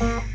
Mm-hmm.